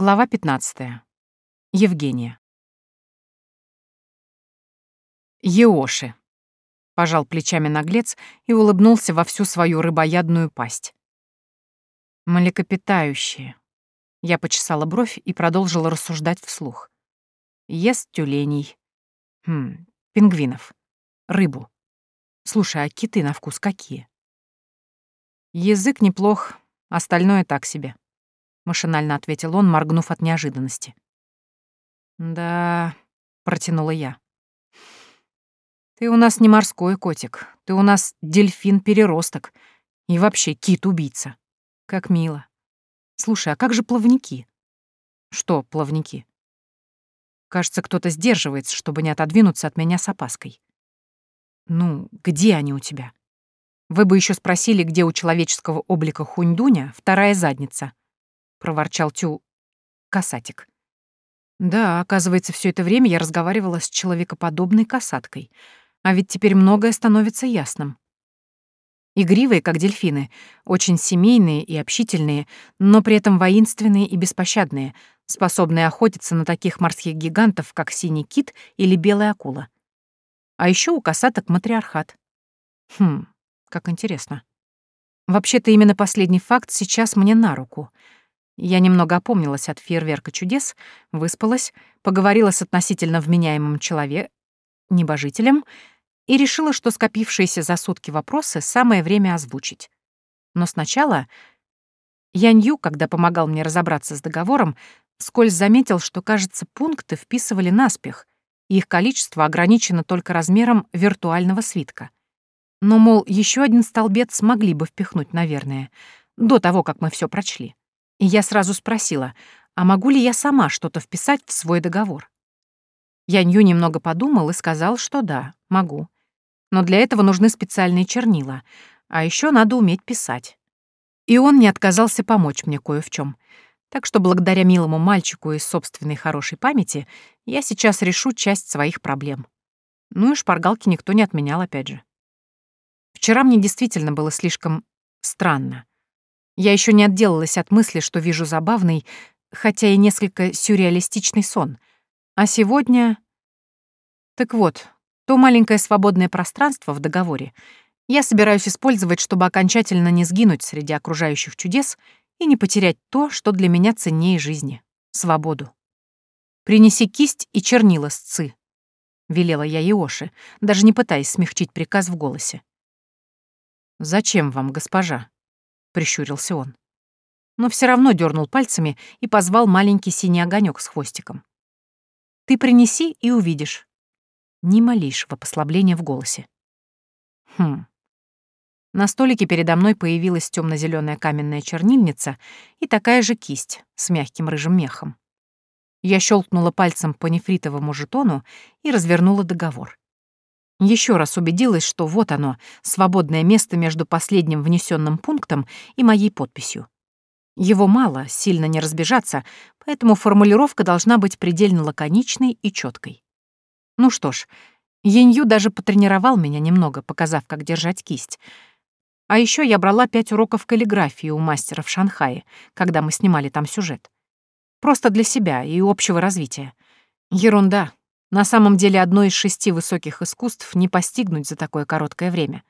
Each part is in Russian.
Глава 15. Евгения. Еоши. Пожал плечами наглец и улыбнулся во всю свою рыбоядную пасть. Млекопитающие. Я почесала бровь и продолжила рассуждать вслух. Ест тюленей. Хм, пингвинов. Рыбу. Слушай, а киты на вкус какие? Язык неплох, остальное так себе. Машинально ответил он, моргнув от неожиданности. Да, протянула я. Ты у нас не морской котик, ты у нас дельфин-переросток и вообще кит-убийца. Как мило. Слушай, а как же плавники? Что плавники? Кажется, кто-то сдерживается, чтобы не отодвинуться от меня с опаской. Ну, где они у тебя? Вы бы еще спросили, где у человеческого облика хуньдуня вторая задница. Проворчал Тю касатик. Да, оказывается, все это время я разговаривала с человекоподобной касаткой. А ведь теперь многое становится ясным. Игривые, как дельфины, очень семейные и общительные, но при этом воинственные и беспощадные, способные охотиться на таких морских гигантов, как синий кит или белая акула. А еще у касаток матриархат. Хм, как интересно. Вообще-то именно последний факт сейчас мне на руку. Я немного опомнилась от фейерверка чудес, выспалась, поговорила с относительно вменяемым человеком, небожителем, и решила, что скопившиеся за сутки вопросы самое время озвучить. Но сначала Янью, когда помогал мне разобраться с договором, скользь заметил, что, кажется, пункты вписывали наспех, и их количество ограничено только размером виртуального свитка. Но, мол, еще один столбец смогли бы впихнуть, наверное, до того, как мы все прочли. И я сразу спросила, а могу ли я сама что-то вписать в свой договор? Янью немного подумал и сказал, что да, могу но для этого нужны специальные чернила, а еще надо уметь писать. И он не отказался помочь мне кое в чем. Так что благодаря милому мальчику из собственной хорошей памяти я сейчас решу часть своих проблем. Ну и шпаргалки никто не отменял, опять же. Вчера мне действительно было слишком странно. Я еще не отделалась от мысли, что вижу забавный, хотя и несколько сюрреалистичный сон. А сегодня... Так вот, то маленькое свободное пространство в договоре я собираюсь использовать, чтобы окончательно не сгинуть среди окружающих чудес и не потерять то, что для меня ценнее жизни — свободу. «Принеси кисть и чернила, сцы», — велела я Иоши, даже не пытаясь смягчить приказ в голосе. «Зачем вам, госпожа?» — прищурился он. Но все равно дернул пальцами и позвал маленький синий огонек с хвостиком. «Ты принеси и увидишь. Ни малейшего послабления в голосе. Хм. На столике передо мной появилась темно зеленая каменная чернильница и такая же кисть с мягким рыжим мехом. Я щелкнула пальцем по нефритовому жетону и развернула договор. Еще раз убедилась, что вот оно, свободное место между последним внесенным пунктом и моей подписью. Его мало, сильно не разбежаться, поэтому формулировка должна быть предельно лаконичной и четкой. Ну что ж, Янью даже потренировал меня немного, показав, как держать кисть. А еще я брала пять уроков каллиграфии у мастера в Шанхае, когда мы снимали там сюжет. Просто для себя и общего развития. Ерунда. На самом деле одно из шести высоких искусств не постигнуть за такое короткое время.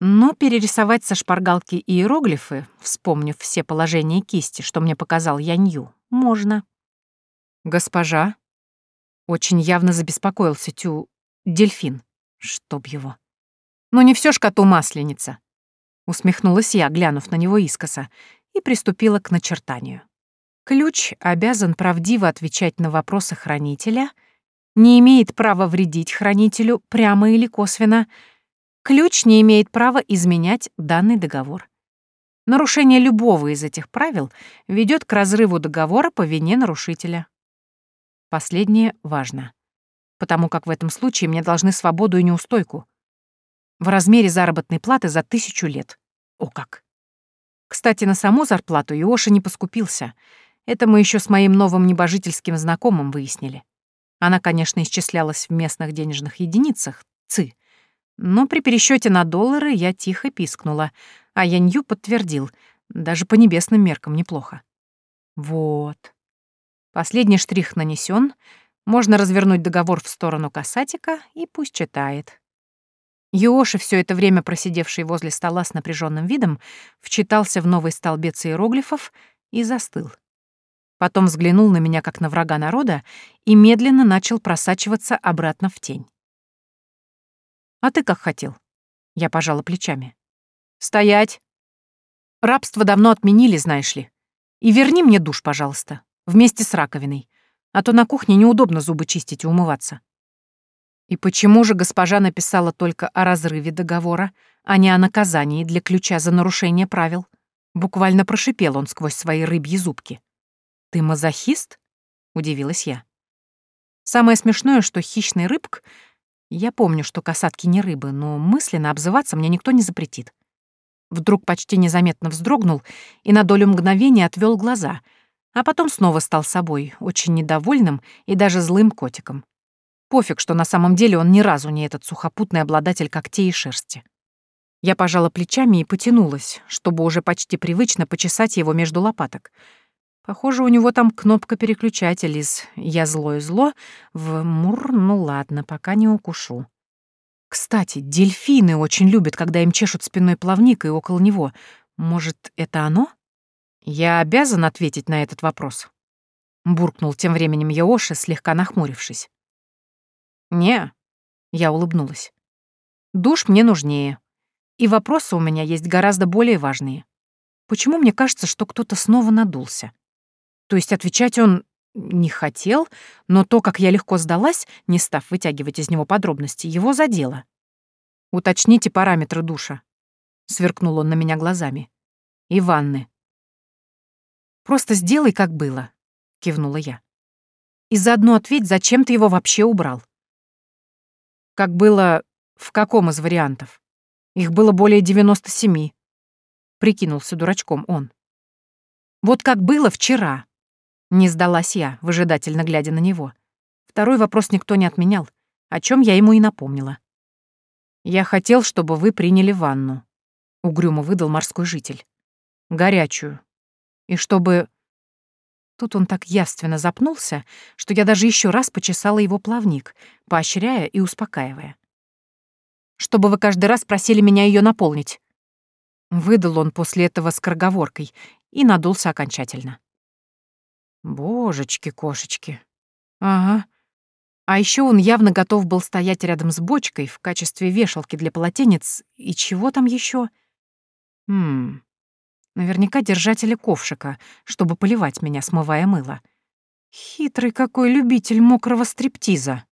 Но перерисовать со шпаргалки иероглифы, вспомнив все положения кисти, что мне показал Янью, можно. «Госпожа», очень явно забеспокоился Тю... Дельфин. Чтоб его. «Ну не все ж коту масленица», — усмехнулась я, глянув на него искоса, и приступила к начертанию. Ключ обязан правдиво отвечать на вопросы хранителя, не имеет права вредить хранителю прямо или косвенно. Ключ не имеет права изменять данный договор. Нарушение любого из этих правил ведет к разрыву договора по вине нарушителя. Последнее важно, потому как в этом случае мне должны свободу и неустойку. В размере заработной платы за тысячу лет. О как! Кстати, на саму зарплату Иоша не поскупился. Это мы еще с моим новым небожительским знакомым выяснили. Она, конечно, исчислялась в местных денежных единицах, ЦИ. Но при пересчете на доллары я тихо пискнула, а Янью подтвердил, даже по небесным меркам неплохо. Вот. Последний штрих нанесен, можно развернуть договор в сторону касатика и пусть читает. Йоши, все это время просидевший возле стола с напряженным видом, вчитался в новый столбец иероглифов и застыл. Потом взглянул на меня как на врага народа и медленно начал просачиваться обратно в тень. «А ты как хотел?» Я пожала плечами. «Стоять! Рабство давно отменили, знаешь ли. И верни мне душ, пожалуйста, вместе с раковиной, а то на кухне неудобно зубы чистить и умываться». И почему же госпожа написала только о разрыве договора, а не о наказании для ключа за нарушение правил? Буквально прошипел он сквозь свои рыбьи зубки. «Ты мазохист?» — удивилась я. Самое смешное, что хищный рыбк... Я помню, что касатки не рыбы, но мысленно обзываться мне никто не запретит. Вдруг почти незаметно вздрогнул и на долю мгновения отвел глаза, а потом снова стал собой, очень недовольным и даже злым котиком. Пофиг, что на самом деле он ни разу не этот сухопутный обладатель когтей и шерсти. Я пожала плечами и потянулась, чтобы уже почти привычно почесать его между лопаток. Похоже, у него там кнопка переключатель из «я злое зло» в «мур, ну ладно, пока не укушу». Кстати, дельфины очень любят, когда им чешут спиной плавник и около него. Может, это оно? Я обязан ответить на этот вопрос. Буркнул тем временем Йоши, слегка нахмурившись. «Не», — я улыбнулась. «Душ мне нужнее. И вопросы у меня есть гораздо более важные. Почему мне кажется, что кто-то снова надулся? То есть отвечать он не хотел, но то, как я легко сдалась, не став вытягивать из него подробности, его задело. «Уточните параметры душа», — сверкнул он на меня глазами. «И ванны». «Просто сделай, как было», — кивнула я. «И заодно ответь, зачем ты его вообще убрал?» Как было в каком из вариантов? Их было более 97. Прикинулся дурачком он. Вот как было вчера. Не сдалась я, выжидательно глядя на него. Второй вопрос никто не отменял, о чем я ему и напомнила. «Я хотел, чтобы вы приняли ванну», — угрюмо выдал морской житель. «Горячую. И чтобы...» Тут он так явственно запнулся, что я даже еще раз почесала его плавник, поощряя и успокаивая. «Чтобы вы каждый раз просили меня ее наполнить». Выдал он после этого скороговоркой и надулся окончательно. Божечки-кошечки. Ага. А еще он явно готов был стоять рядом с бочкой в качестве вешалки для полотенец. И чего там еще? Хм. Наверняка держатели ковшика, чтобы поливать меня, смывая мыло. Хитрый какой любитель мокрого стриптиза.